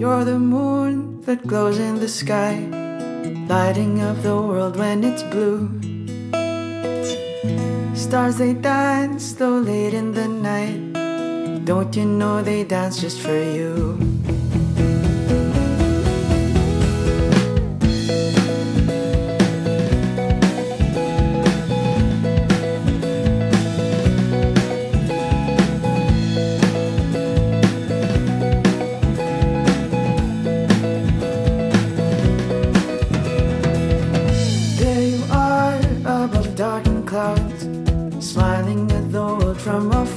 You're the moon that glows in the sky, lighting up the world when it's blue. Stars they dance though late in the night. Don't you know they dance just for you?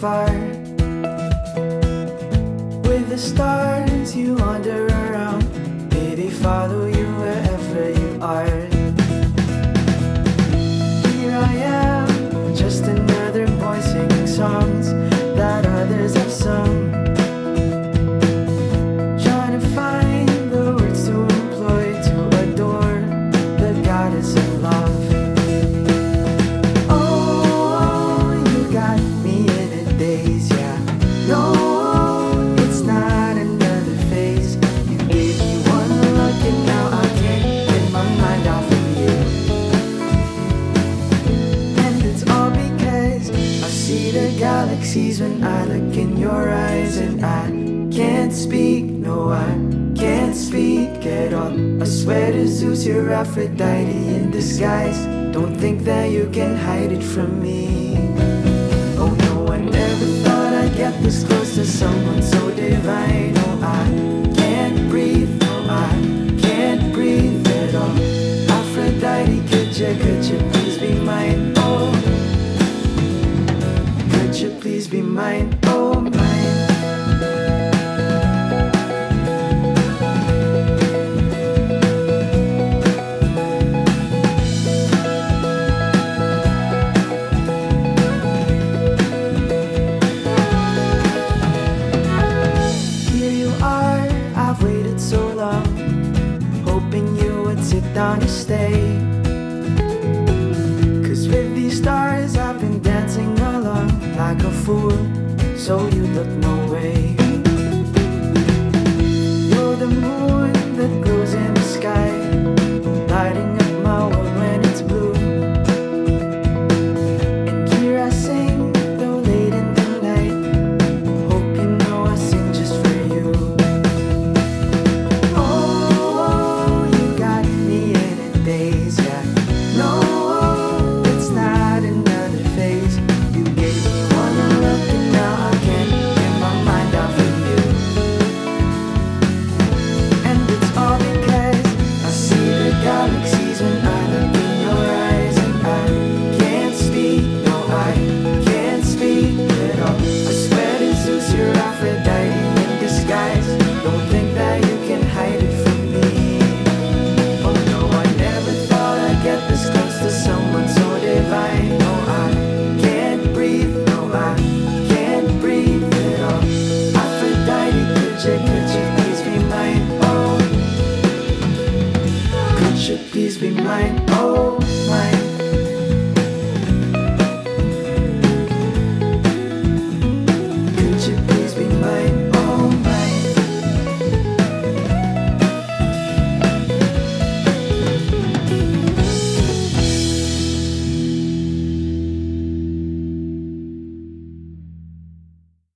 Afar. With the stars, you wander around, baby, follow you wherever you are. Galaxies when I look in your eyes and I can't speak, no, I can't speak at all. I swear to Zeus, you're Aphrodite in disguise. Don't think that you can hide it from me. Oh no, I never thought I'd get this close to someone so divine. Oh, I can't breathe, no, I can't breathe at all. Aphrodite, could you, could you please be mine? Oh, mine. Here you are, I've waited so long, hoping you would sit down and stay. Cause with these stars, I've been dancing along like a fool, so you look no way. You're the moon that glows in the sky, lighting up my world when it's blue. And here I sing, though late in the night. Know I sing just for you. Oh, you got me in a daze, yeah. No, my, oh my.